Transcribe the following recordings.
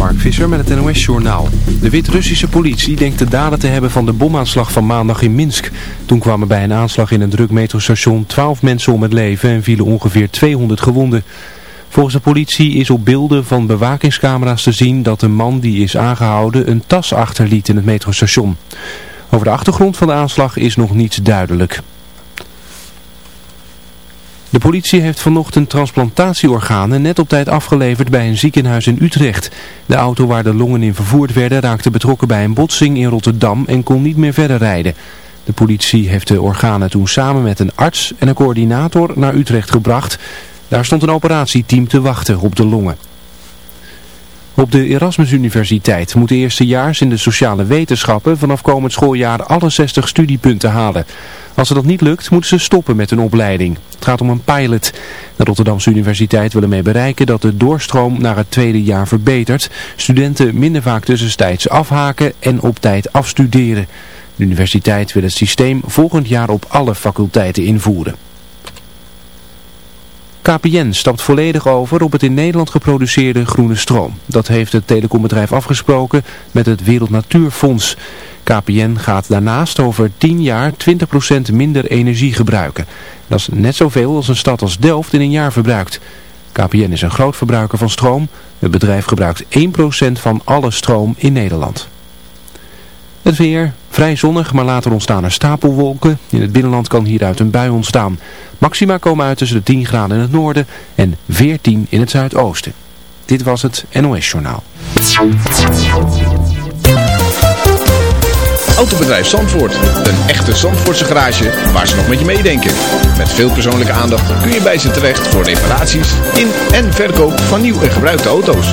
Mark Visser met het NOS-journaal. De Wit-Russische politie denkt de daden te hebben van de bomaanslag van maandag in Minsk. Toen kwamen bij een aanslag in een druk metrostation 12 mensen om het leven en vielen ongeveer 200 gewonden. Volgens de politie is op beelden van bewakingscamera's te zien dat de man die is aangehouden een tas achterliet in het metrostation. Over de achtergrond van de aanslag is nog niets duidelijk. De politie heeft vanochtend transplantatieorganen net op tijd afgeleverd bij een ziekenhuis in Utrecht. De auto waar de longen in vervoerd werden raakte betrokken bij een botsing in Rotterdam en kon niet meer verder rijden. De politie heeft de organen toen samen met een arts en een coördinator naar Utrecht gebracht. Daar stond een operatieteam te wachten op de longen. Op de Erasmus Universiteit moeten eerstejaars in de sociale wetenschappen vanaf komend schooljaar alle 60 studiepunten halen. Als het dat niet lukt, moeten ze stoppen met hun opleiding. Het gaat om een pilot. De Rotterdamse Universiteit wil ermee bereiken dat de doorstroom naar het tweede jaar verbetert. Studenten minder vaak tussentijds afhaken en op tijd afstuderen. De universiteit wil het systeem volgend jaar op alle faculteiten invoeren. KPN stapt volledig over op het in Nederland geproduceerde groene stroom. Dat heeft het telecombedrijf afgesproken met het Wereld Natuurfonds. KPN gaat daarnaast over 10 jaar 20% minder energie gebruiken. Dat is net zoveel als een stad als Delft in een jaar verbruikt. KPN is een groot verbruiker van stroom. Het bedrijf gebruikt 1% van alle stroom in Nederland. Het weer, vrij zonnig, maar later ontstaan er stapelwolken. In het binnenland kan hieruit een bui ontstaan. Maxima komen uit tussen de 10 graden in het noorden en 14 in het zuidoosten. Dit was het NOS Journaal. Autobedrijf Zandvoort. Een echte Zandvoortse garage waar ze nog met je meedenken. Met veel persoonlijke aandacht kun je bij ze terecht voor reparaties in en verkoop van nieuw en gebruikte auto's.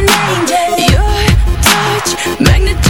an angel. Your touch magnetic.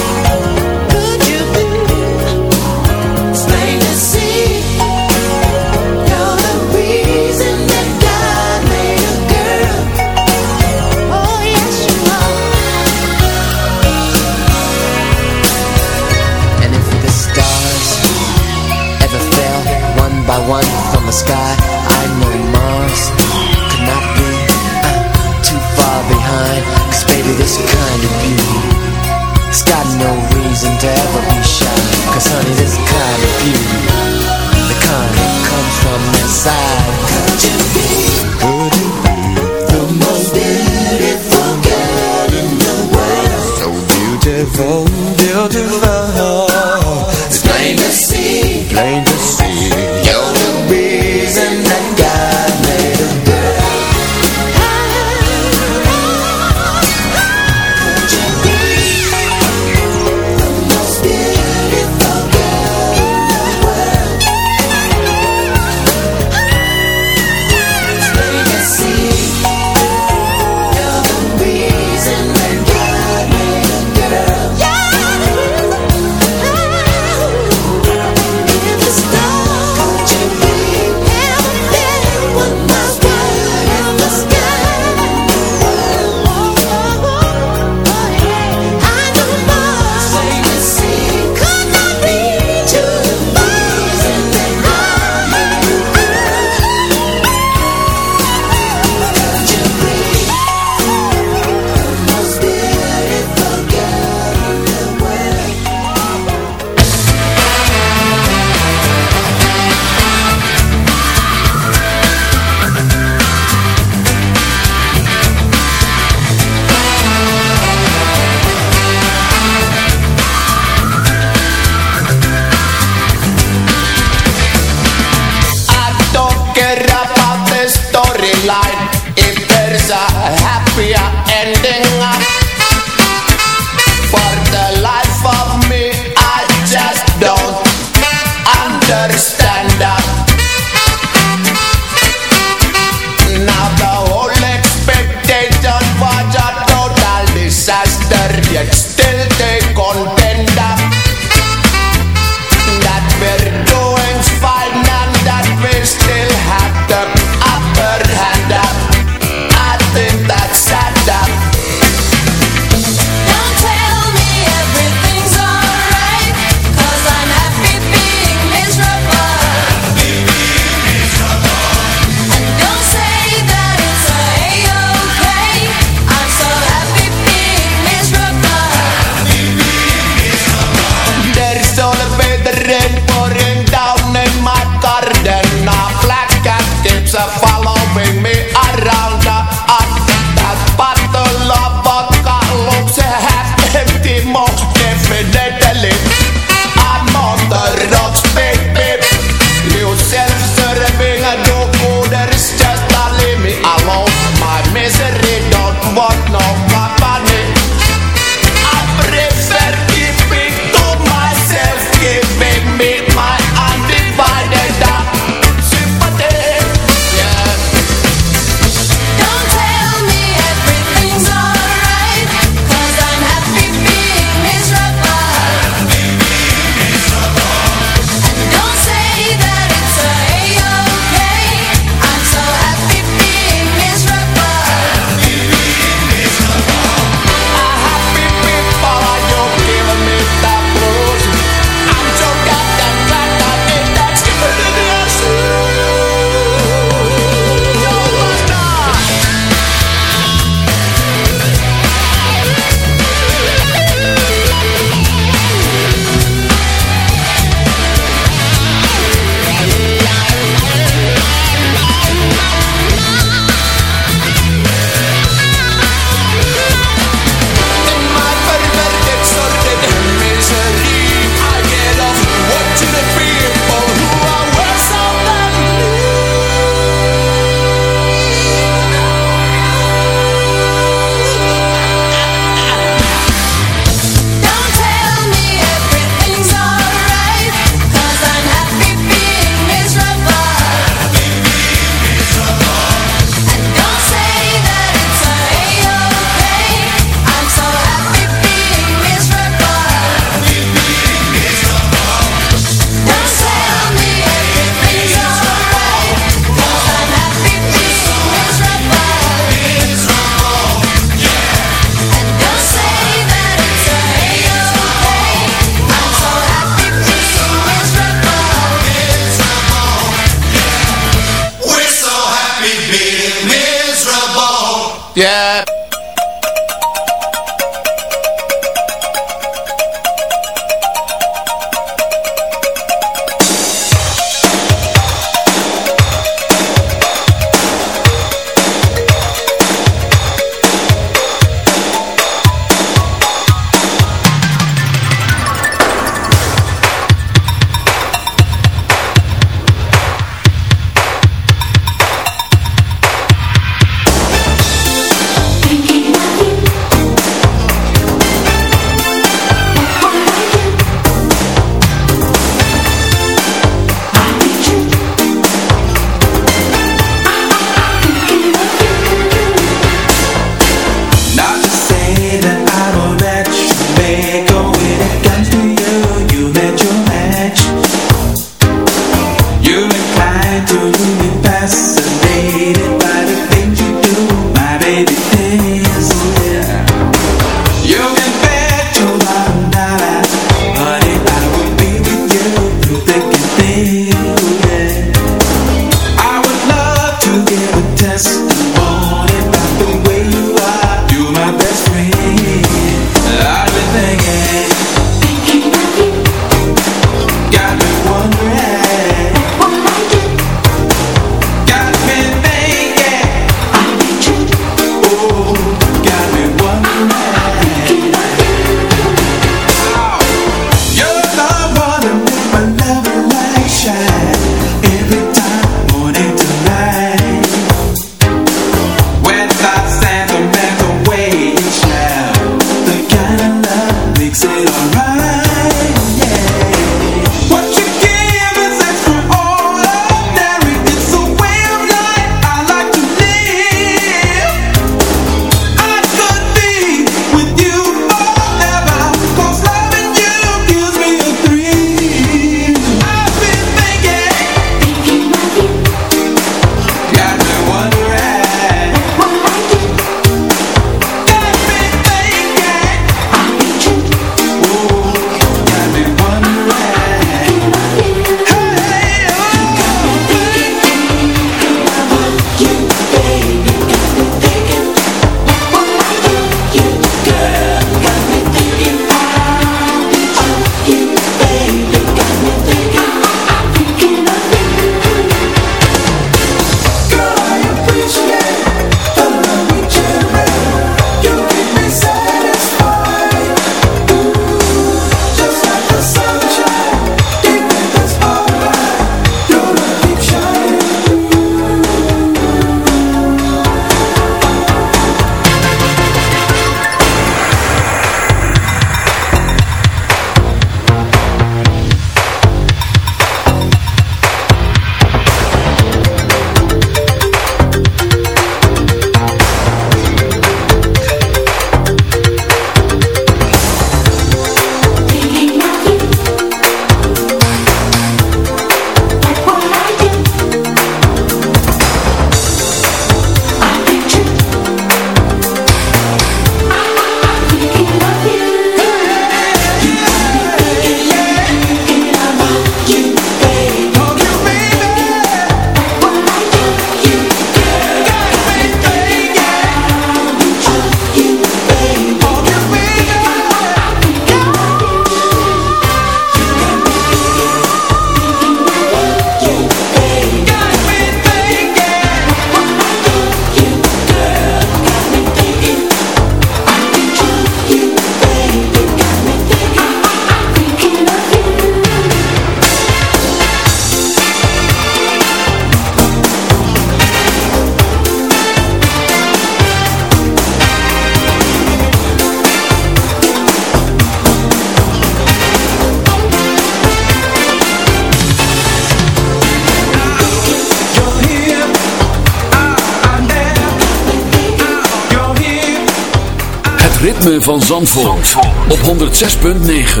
Van Zandvoort, op 106.9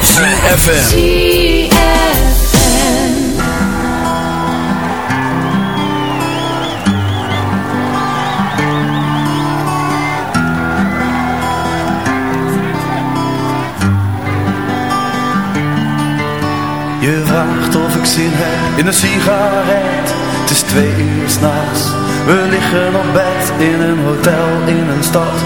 CFFM Je vraagt of ik zin heb in een sigaret. Het is twee uur s'nachts. We liggen op bed in een hotel in een stad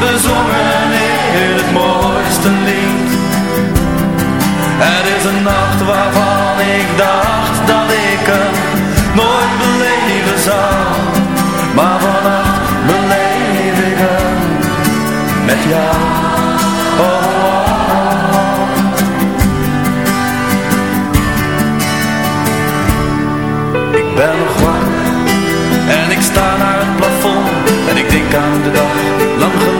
Die wordt bezongen in het mooiste lied. Het is een nacht waarvan ik dacht dat ik hem nooit beleven zou. Maar vannacht beleef ik hem met jou. Oh, oh, oh. Ik ben nog wakker en ik sta naar het plafond en ik denk aan de dag lang geleden.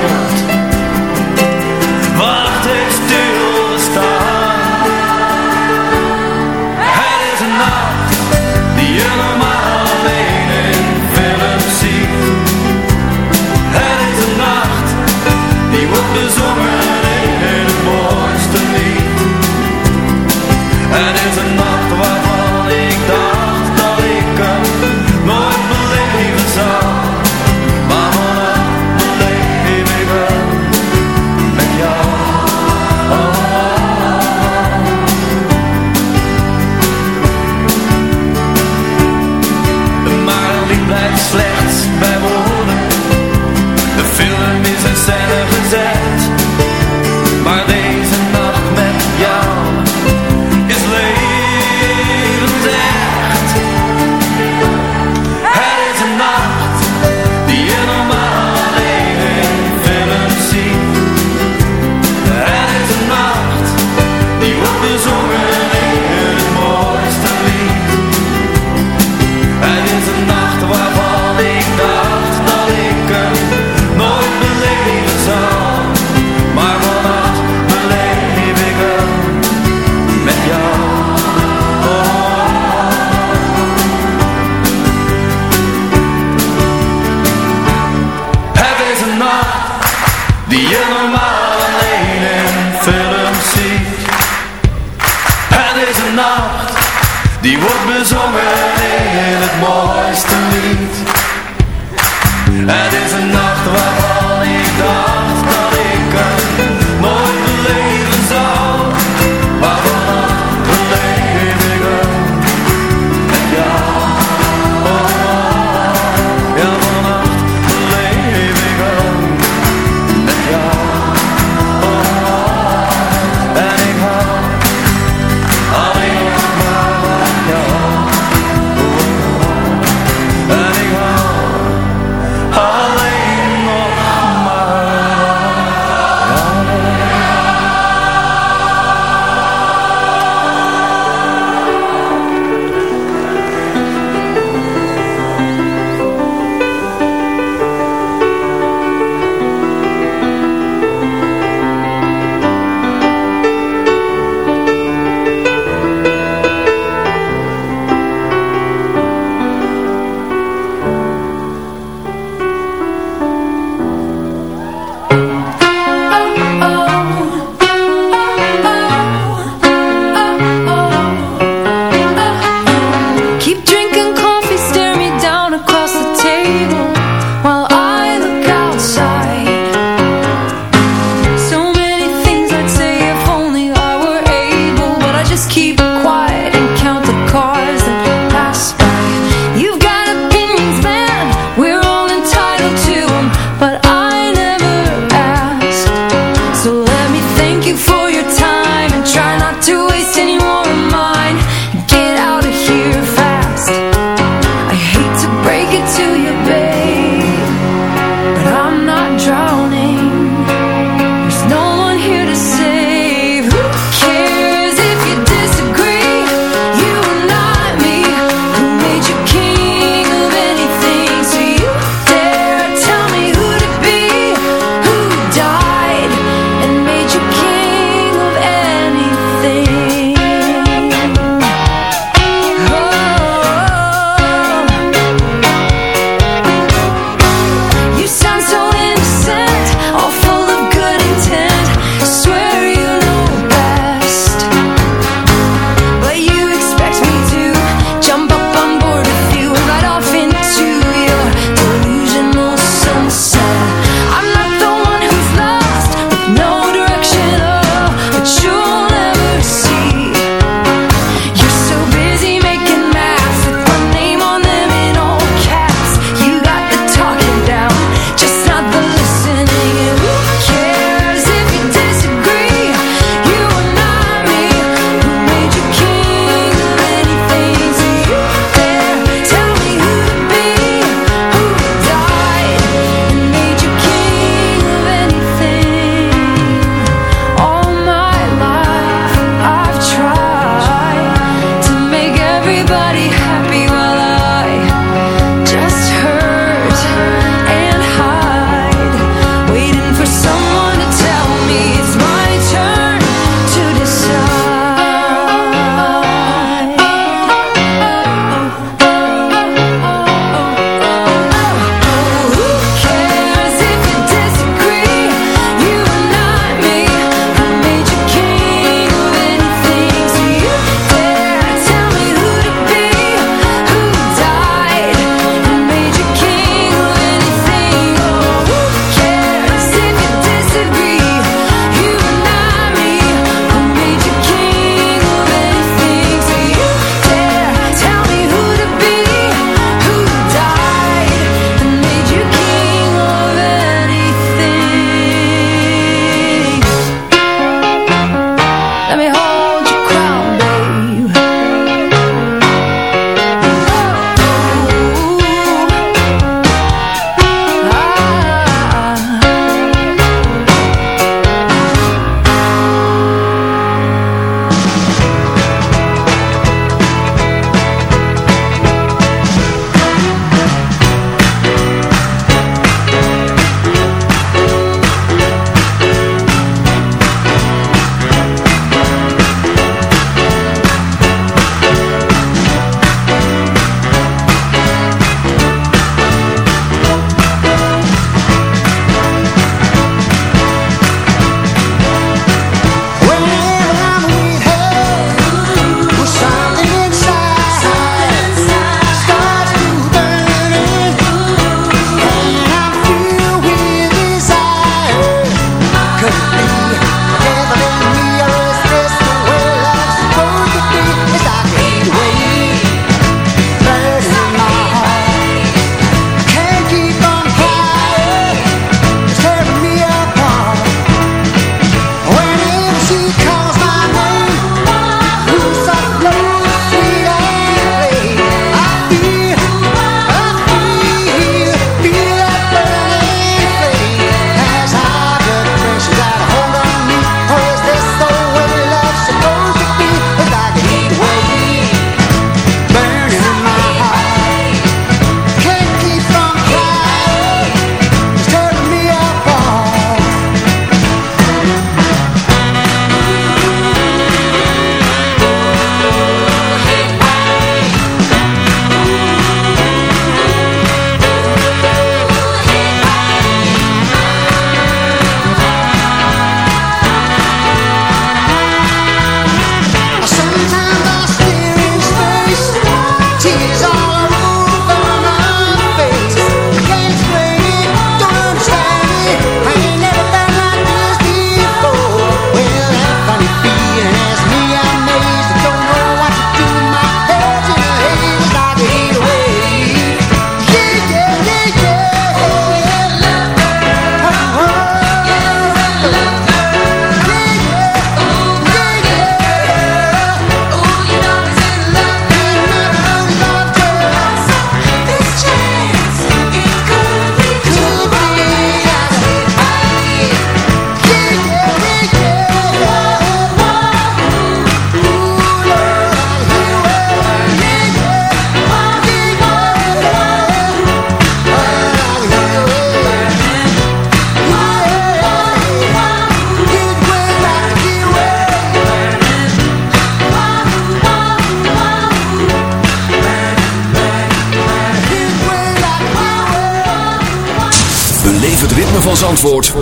Het is een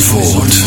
Zandvoort.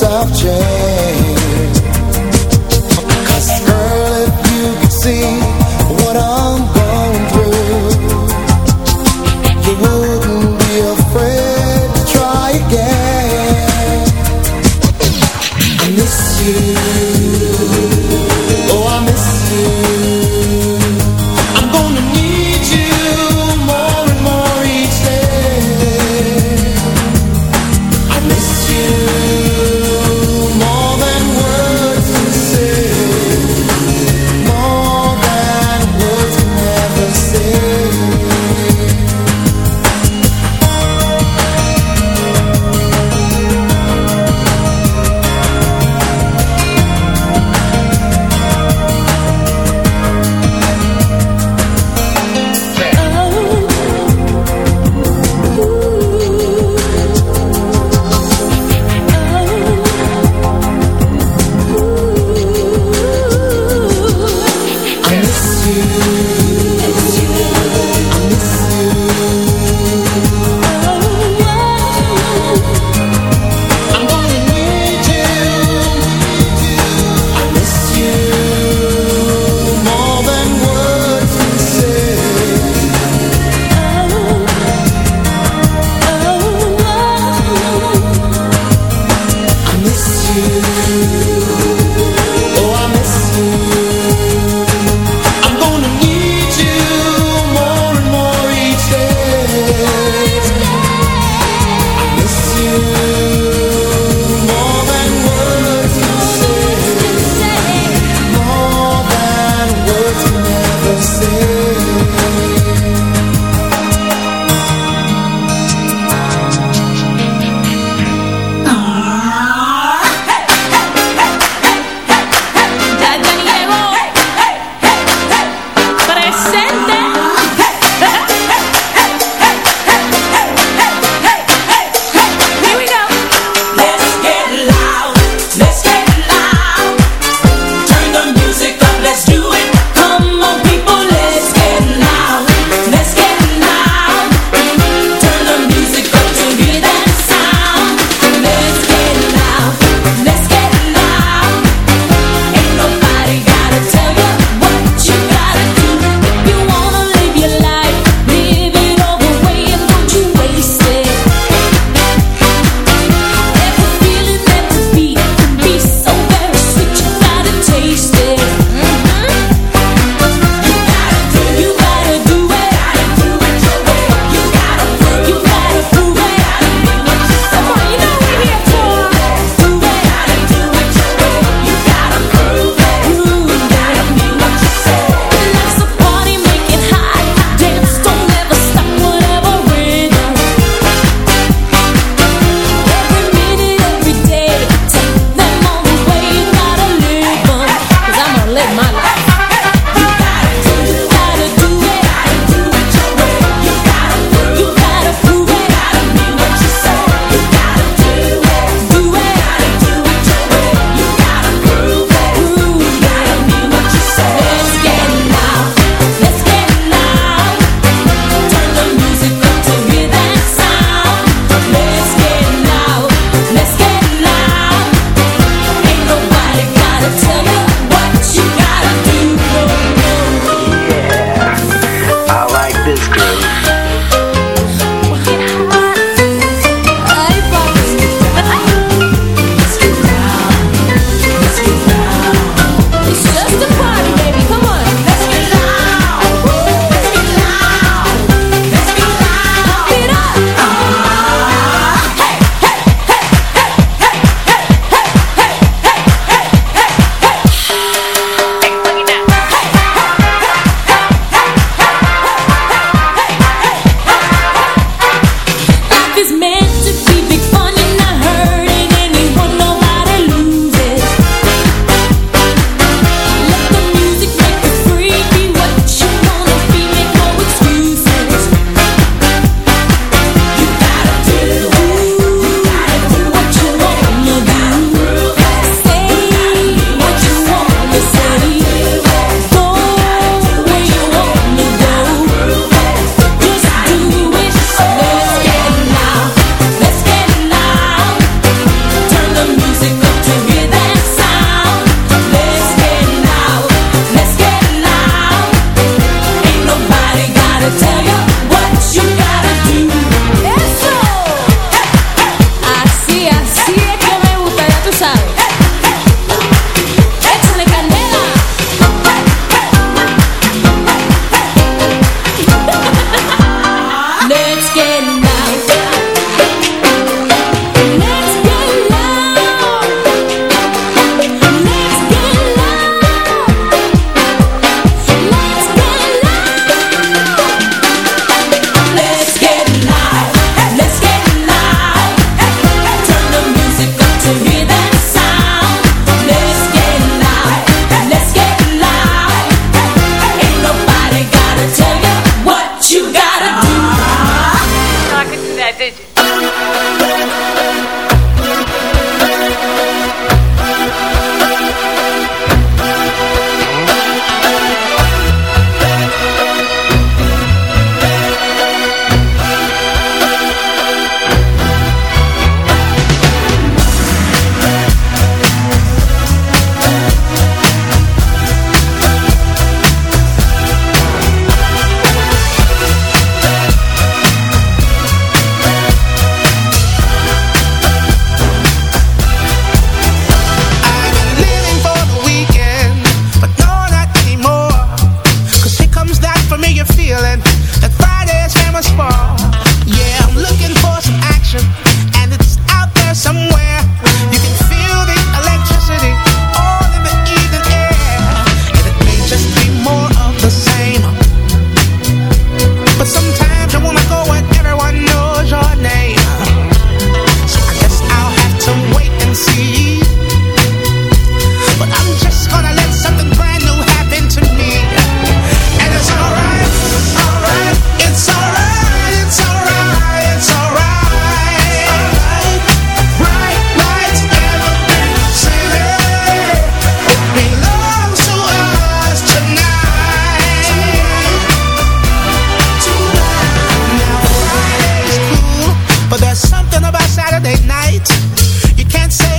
times I've changed.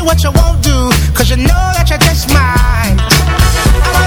what you won't do, cause you know that you're just mine.